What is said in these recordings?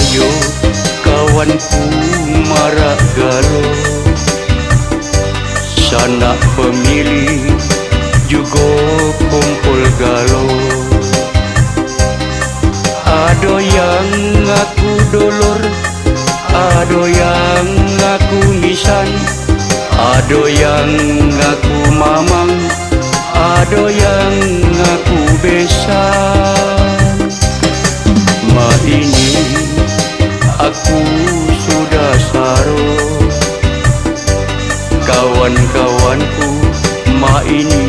layo kawan ku marak garo sanak pemilih juga kumpul galo ado yang aku dolor ado yang aku misan ado yang aku mamang ado yang aku besan. Ma ini aku sudah sarus Kawan-kawanku, mak ini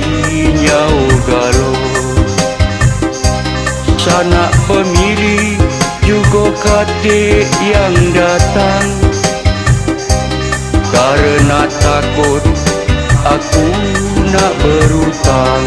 nyau garus Sanak pemilih, juga katik yang datang. Karena takut, aku nak berutang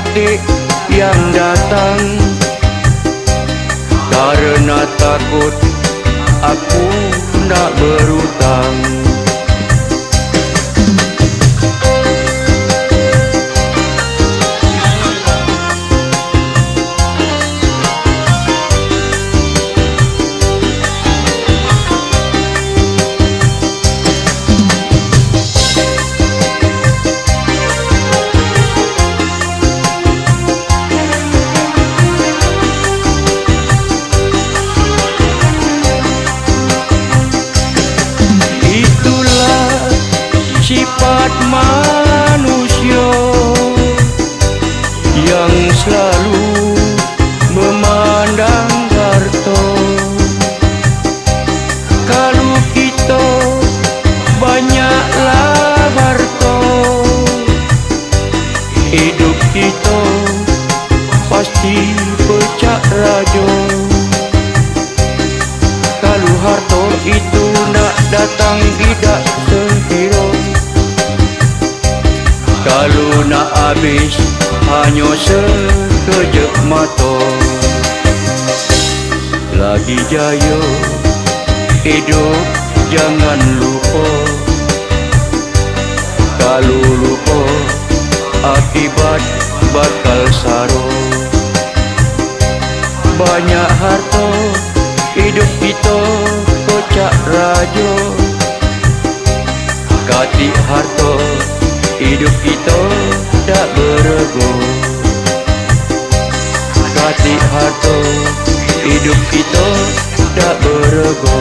adik yang datang. Karena takut aku nak berutang berutang hanya sekejap mata. Lagi jaya hidup jangan lupa. Kalau lupa akibat bakal saro Banyak harta hidup kita kocak raja. Katik harta hidup kita tak berego Katik harta. Hidup kita tak berego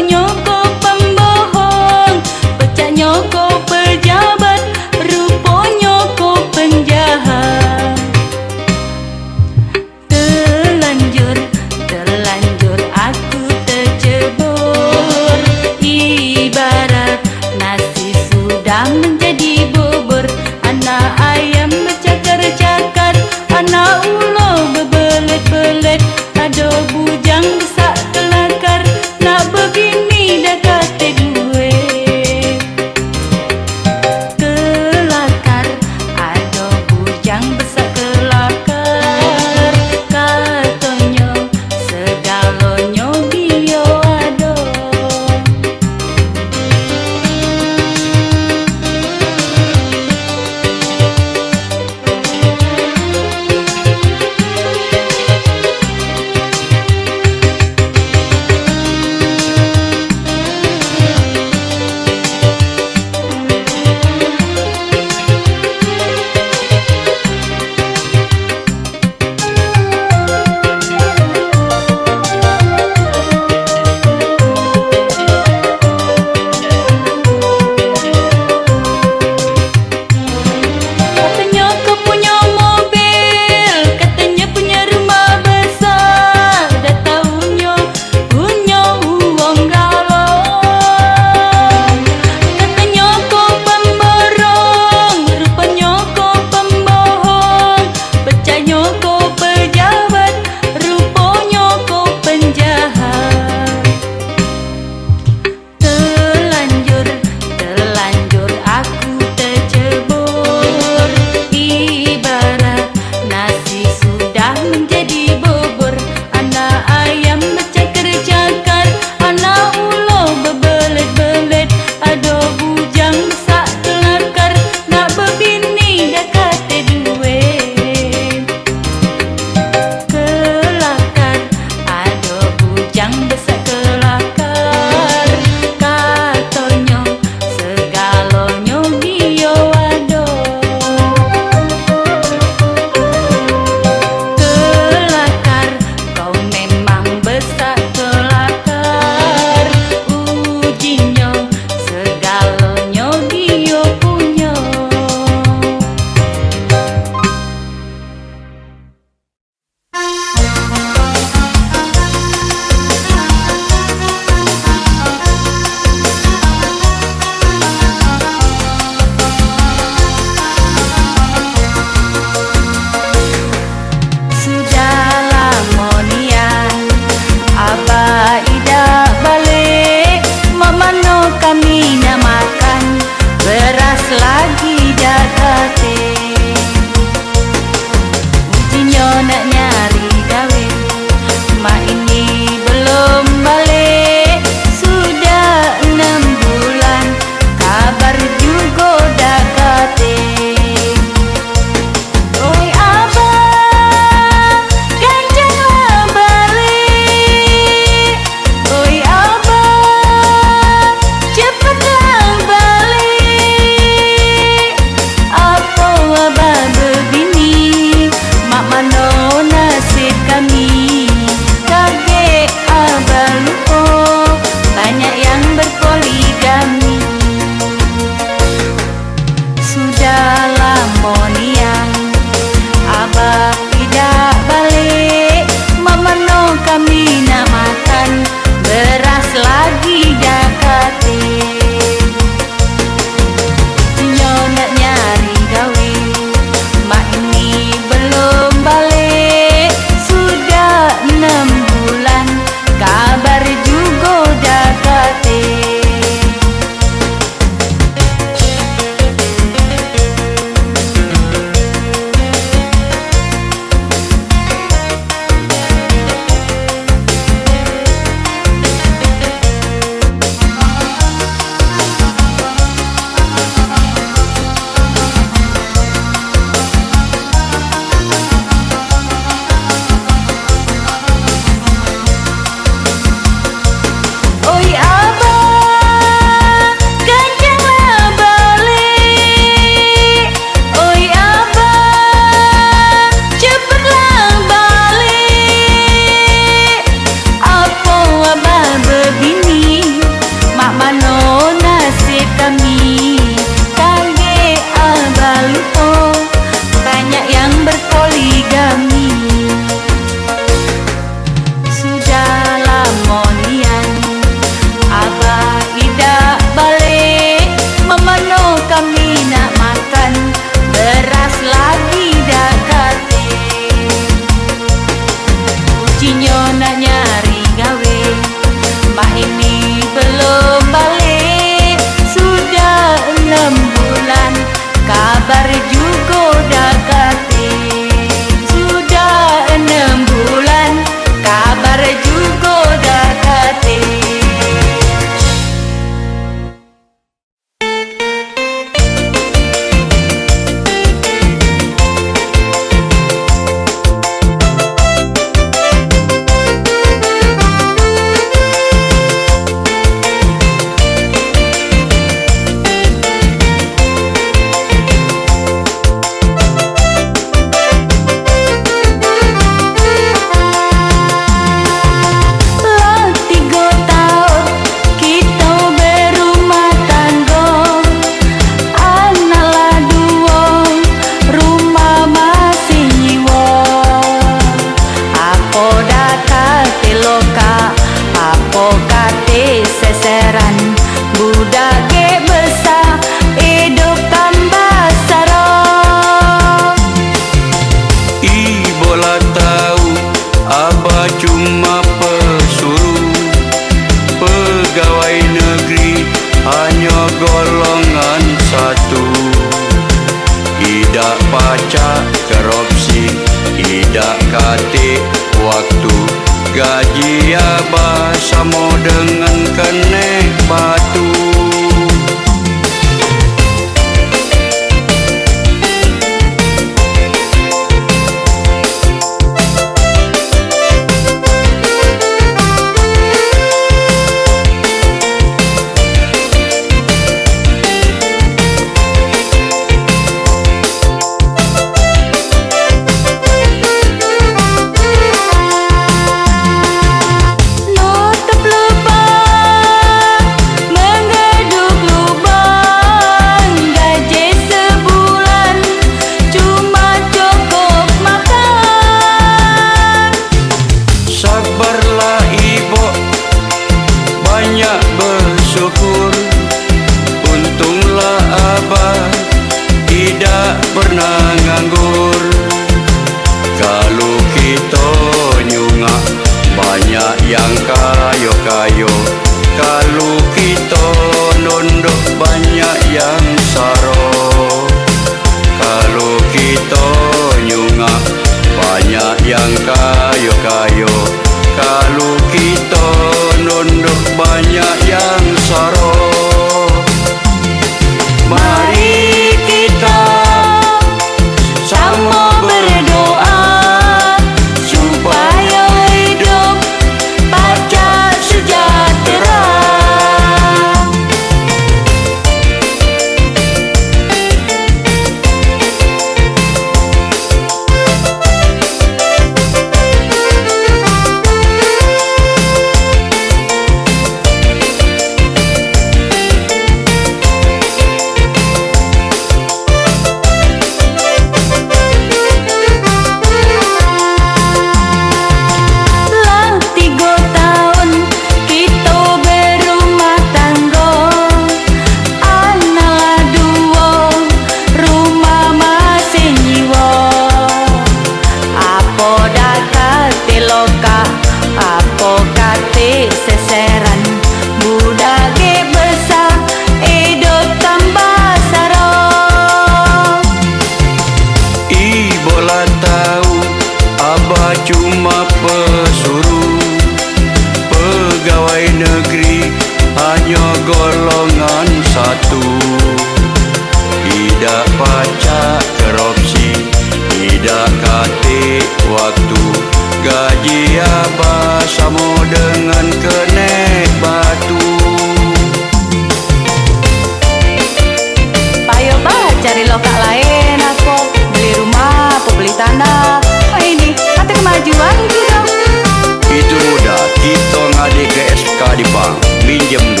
di bang minjem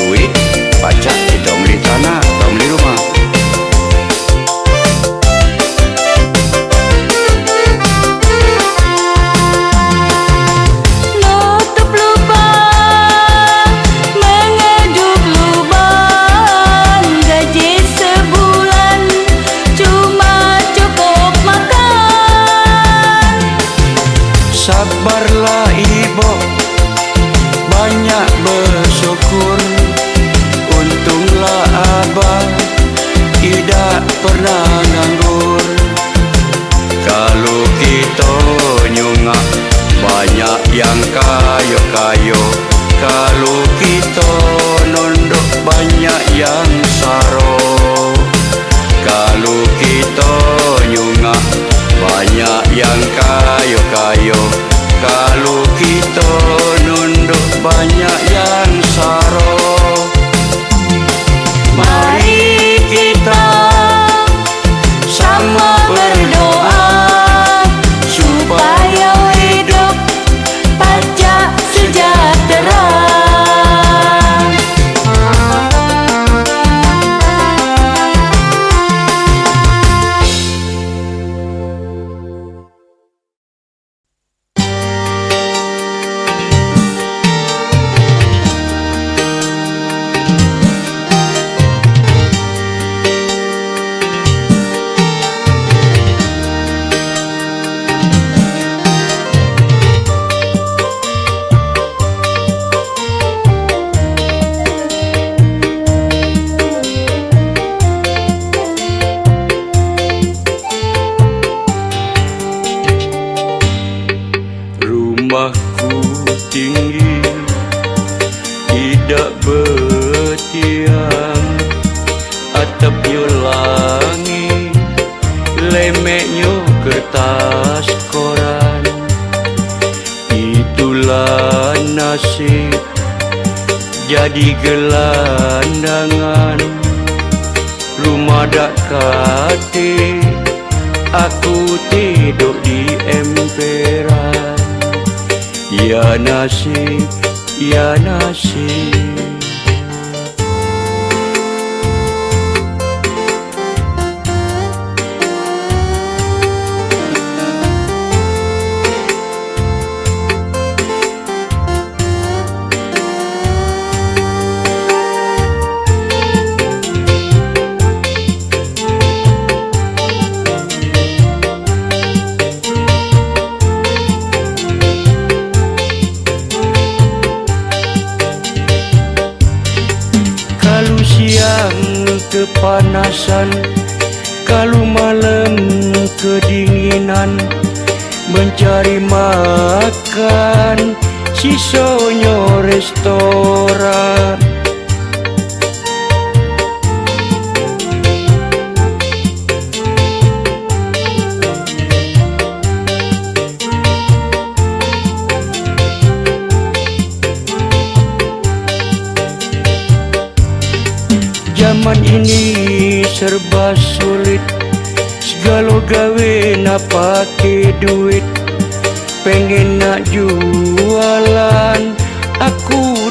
ya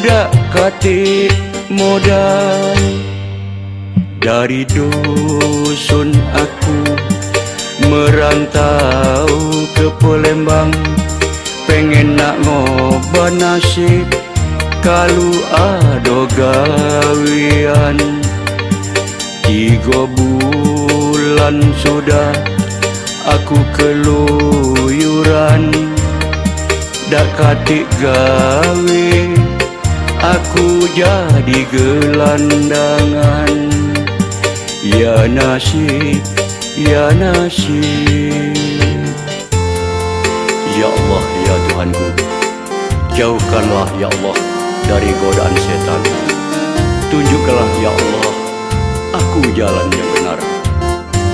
Aku dak kate modal Dari dusun aku Merantau ke Palembang. Pengen nak ngobah nasib Kalau ada gawian. Tiga bulan sudah Aku keluyuran. Dak katik gawe Aku jadi gelandangan. Ya nasib, ya nasib. Ya Allah, ya Tuhanku. Jauhkanlah ya Allah dari godaan setan. Tunjukkanlah ya Allah Aku jalan yang benar.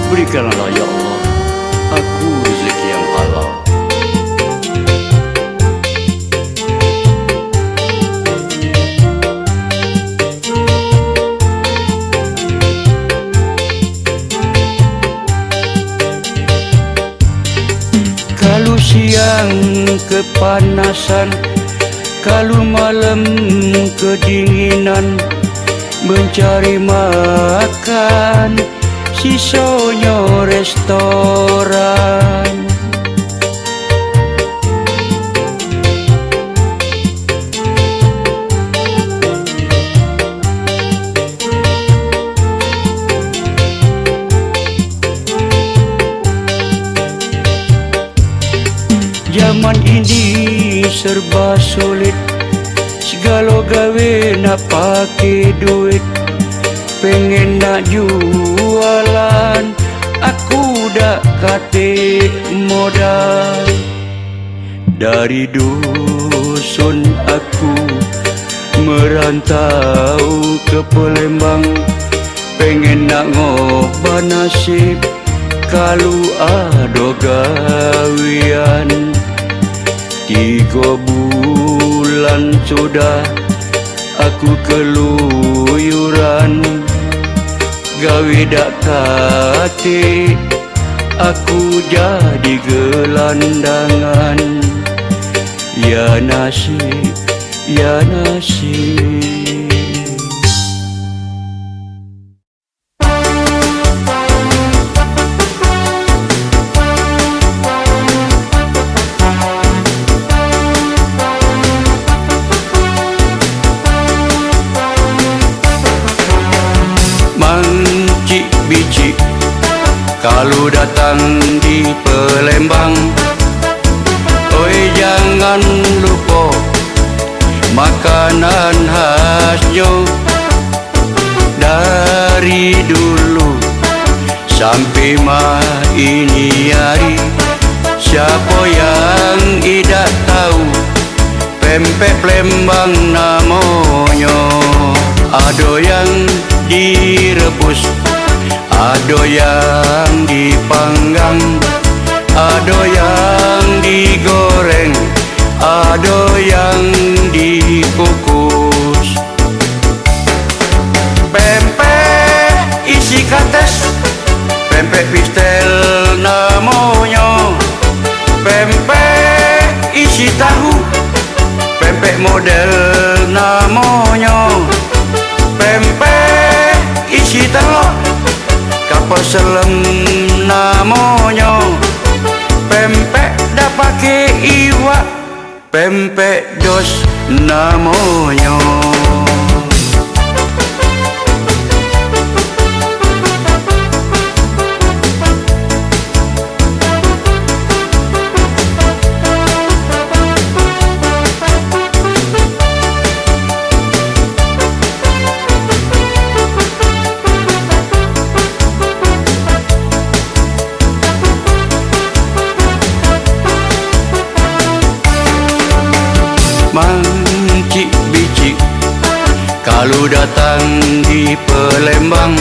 Berikanlah ya Allah Aku rezeki yang halal kepanasan Kalau malam kedinginan Mencari makan Sisanya restoran serba sulit. Segala gawe nak pakai duit. Pengen nak jualan Aku dak kate modal. Dari dusun aku Merantau ke Palembang. Pengen nak ngobah nasib Kalau ada gawian Tiga bulan sudah Aku keluyuran. Gawe dak kate Aku jadi gelandangan. Ya nasib, ya nasib Pempek Plembang namanya Ada yang direbus Ada yang dipanggang Ada yang digoreng Ada yang dikukus. Pempek isi kates Pempek pistel model namanya. Pempek isi telur Kapal selam namanya. Pempek dah pakai iwak Pempek dos namanya Kalau datang di Pelembang.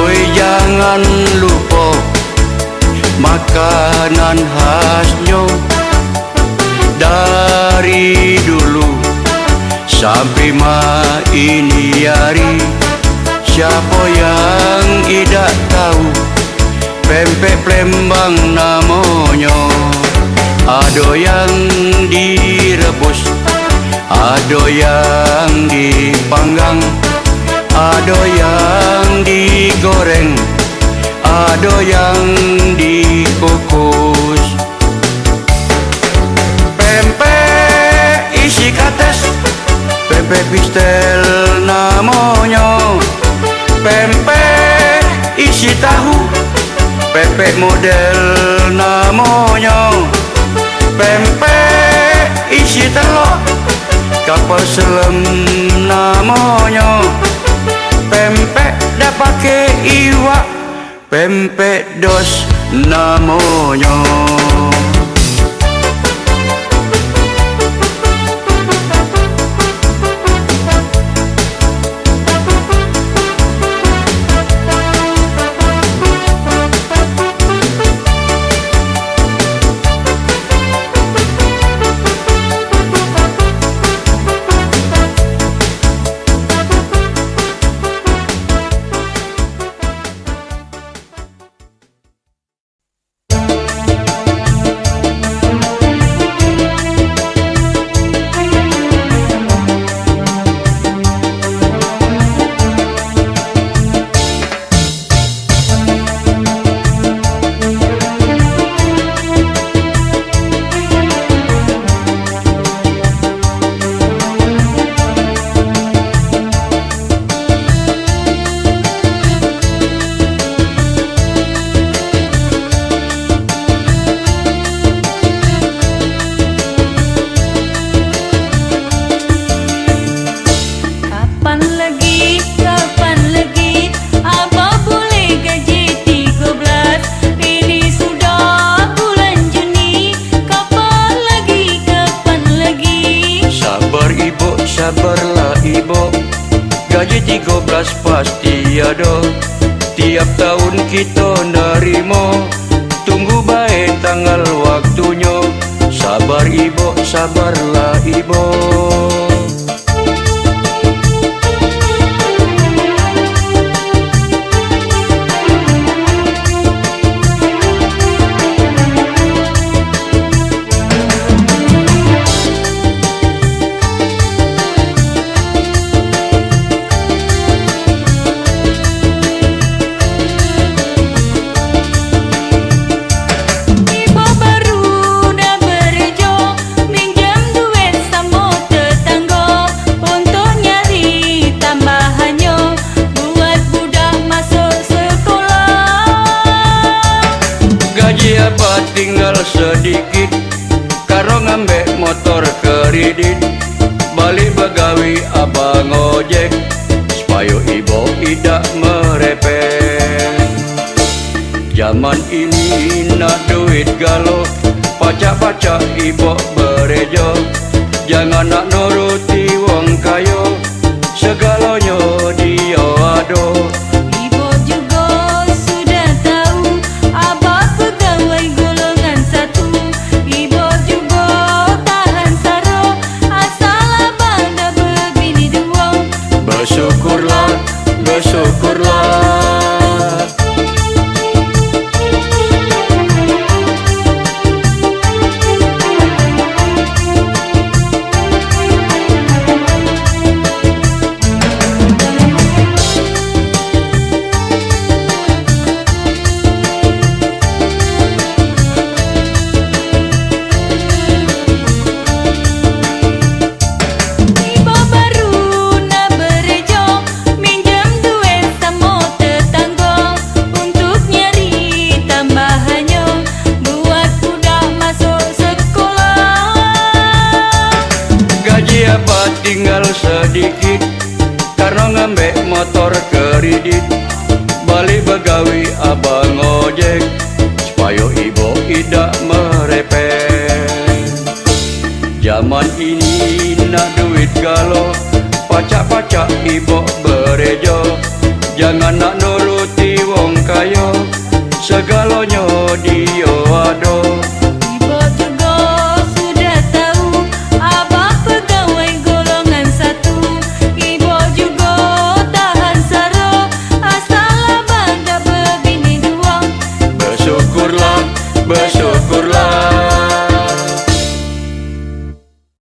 Oi jangan lupa Makanan khasnya Dari dulu Sampai ma ini hari Siapa yang tidak tahu Pempek Pelembang namanya? Ada yang direbus Ada yang dipanggang Ada yang digoreng Ada yang dikukus. Pempek isi kates Pempek pistel namanya Pempek isi tahu Pempek model namanya Pempek isi telur Kapal selam namanya. Pempek dah pakai iwak Pempek dos namanya